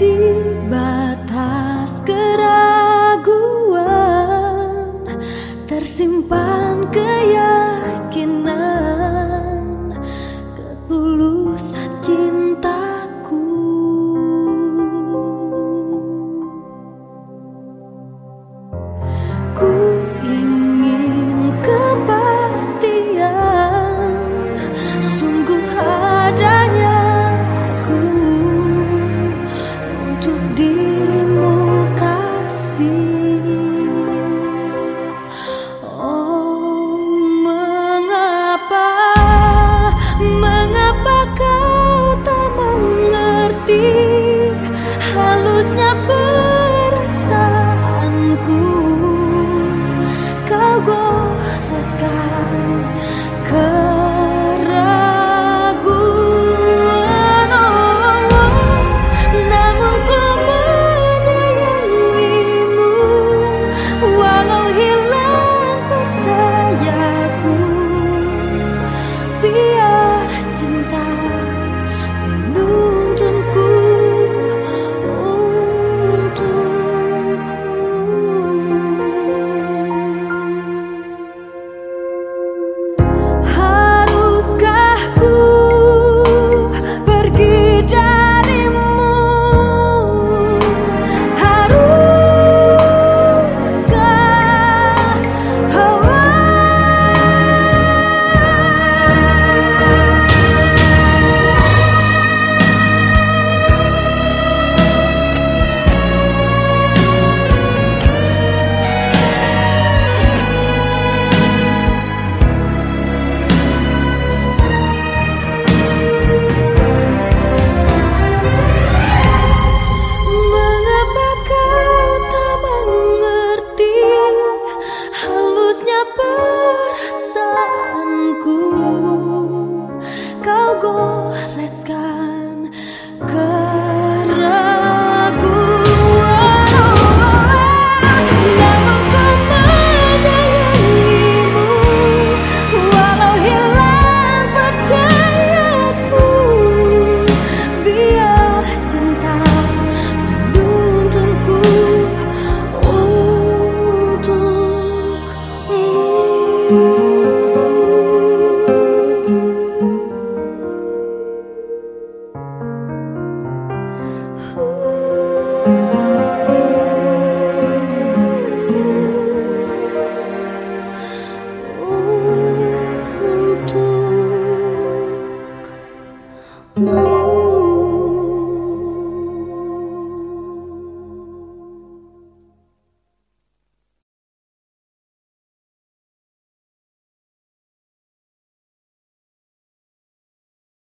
di batas keraguan tersimpan keyakinan ketulusan cintaku. Ku ingin